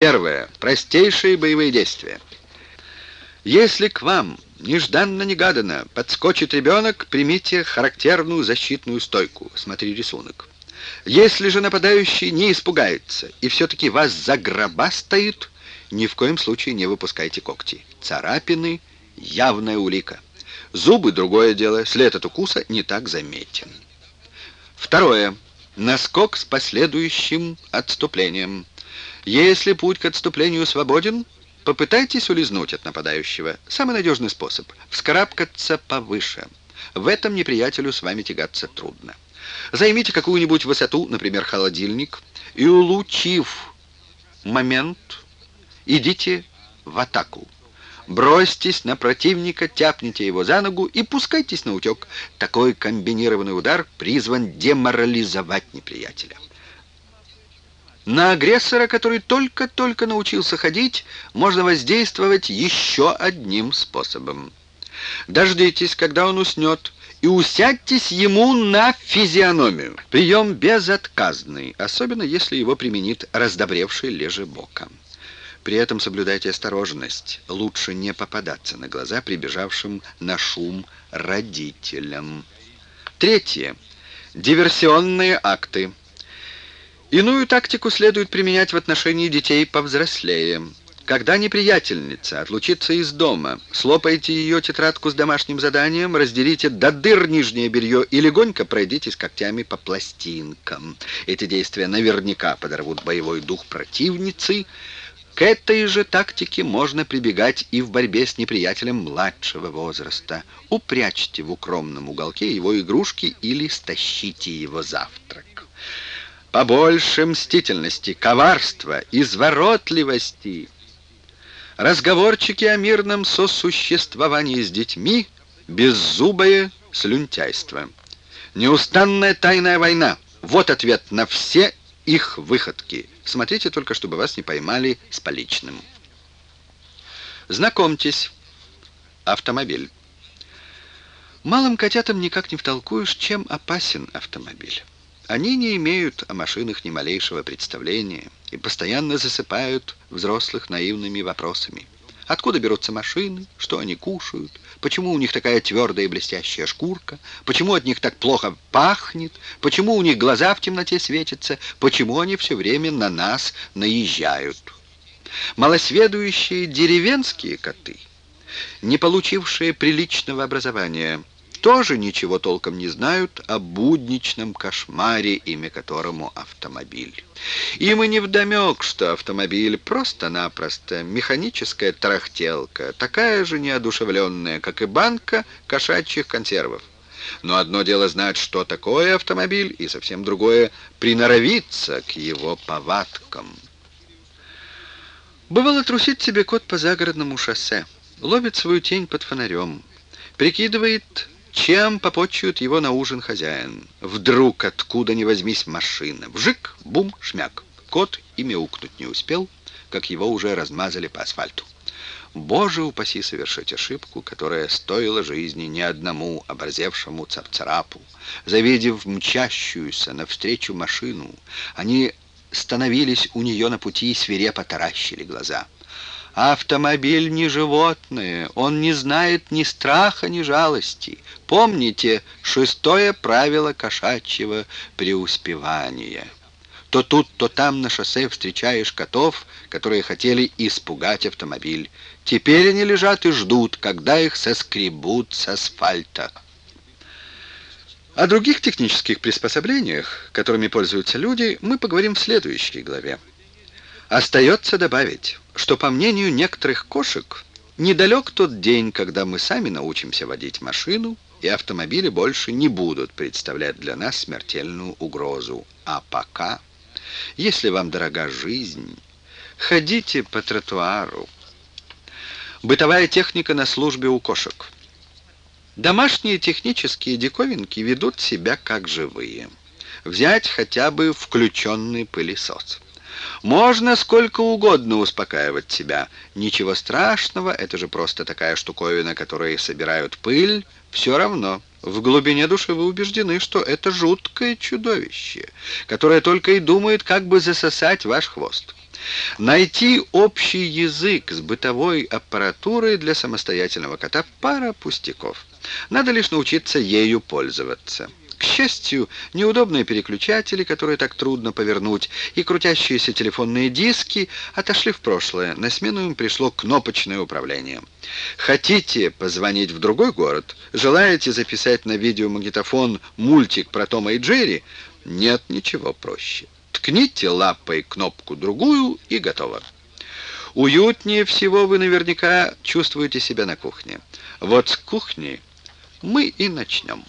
Первое. Простейшие боевые действия. Если к вам нежданно-негаданно подскочит ребенок, примите характерную защитную стойку. Смотри рисунок. Если же нападающий не испугается и все-таки вас загробастает, ни в коем случае не выпускайте когти. Царапины — явная улика. Зубы — другое дело, след от укуса не так заметен. Второе. Наскок с последующим отступлением. Если путь к отступлению свободен, попытайтесь улизнуть от нападающего. Самый надежный способ — вскарабкаться повыше. В этом неприятелю с вами тягаться трудно. Займите какую-нибудь высоту, например, холодильник, и, улучив момент, идите в атаку. Бросьтесь на противника, тяпните его за ногу и пускайтесь на утек. Такой комбинированный удар призван деморализовать неприятеля. На агрессора, который только-только научился ходить, можно воздействовать еще одним способом. Дождитесь, когда он уснет, и усядьтесь ему на физиономию. Прием безотказный, особенно если его применит раздобревший лежебоком. При этом соблюдайте осторожность. Лучше не попадаться на глаза прибежавшим на шум родителям. Третье. Диверсионные акты. Иную тактику следует применять в отношении детей повзрослее. Когда неприятельница отлучится из дома, слопайте ее тетрадку с домашним заданием, разделите до дыр нижнее белье и легонько пройдитесь когтями по пластинкам. Эти действия наверняка подорвут боевой дух противницы, к этой же тактике можно прибегать и в борьбе с неприятелем младшего возраста. Упрячьте в укромном уголке его игрушки или стащите его завтрак. Побольше мстительности, коварства, изворотливости. Разговорчики о мирном сосуществовании с детьми, беззубое слюнтяйство. Неустанная тайная война. Вот ответ на все их выходки. Смотрите только, чтобы вас не поймали с поличным. Знакомьтесь. Автомобиль. Малым котятам никак не втолкуешь, чем опасен автомобиль. Они не имеют о машинах ни малейшего представления и постоянно засыпают взрослых наивными вопросами. Откуда берутся машины, что они кушают, почему у них такая твердая и блестящая шкурка, почему от них так плохо пахнет, почему у них глаза в темноте светятся, почему они все время на нас наезжают. Малосведущие деревенские коты, не получившие приличного образования, тоже ничего толком не знают о будничном кошмаре, имя которому автомобиль. Им и не вдомек, что автомобиль просто-напросто механическая тарахтелка, такая же неодушевленная, как и банка кошачьих консервов. Но одно дело знать, что такое автомобиль, и совсем другое — приноровиться к его повадкам. Бывало трусит себе кот по загородному шоссе, ловит свою тень под фонарем, прикидывает чем попотчует его на ужин хозяин? Вдруг, откуда ни возьмись, машина. Вжик, бум, шмяк. Кот и мяукнуть не успел, как его уже размазали по асфальту. Боже упаси совершить ошибку, которая стоила жизни не одному оборзевшему цапцарапу. Завидев мчащуюся навстречу машину, они становились у нее на пути и свирепо таращили глаза. Автомобиль не животное, он не знает ни страха, ни жалости. Помните шестое правило кошачьего преуспевания. То тут, то там на шоссе встречаешь котов, которые хотели испугать автомобиль. Теперь они лежат и ждут, когда их соскребут с асфальта. О других технических приспособлениях, которыми пользуются люди, мы поговорим в следующей главе. Остается добавить, что, по мнению некоторых кошек, недалек тот день, когда мы сами научимся водить машину, и автомобили больше не будут представлять для нас смертельную угрозу. А пока, если вам дорога жизнь, ходите по тротуару. Бытовая техника на службе у кошек. Домашние технические диковинки ведут себя как живые. Взять хотя бы включенный пылесос. Можно сколько угодно успокаивать себя. Ничего страшного, это же просто такая штуковина, которой собирают пыль. Все равно, в глубине души вы убеждены, что это жуткое чудовище, которое только и думает, как бы засосать ваш хвост. Найти общий язык с бытовой аппаратурой для самостоятельного кота – пара пустяков. Надо лишь научиться ею пользоваться. Счастью, неудобные переключатели, которые так трудно повернуть, и крутящиеся телефонные диски отошли в прошлое. На смену им пришло кнопочное управление. Хотите позвонить в другой город? Желаете записать на видеомагнитофон мультик про Тома и Джерри? Нет ничего проще. Ткните лапой кнопку другую и готово. Уютнее всего вы наверняка чувствуете себя на кухне. Вот с кухни мы и начнем.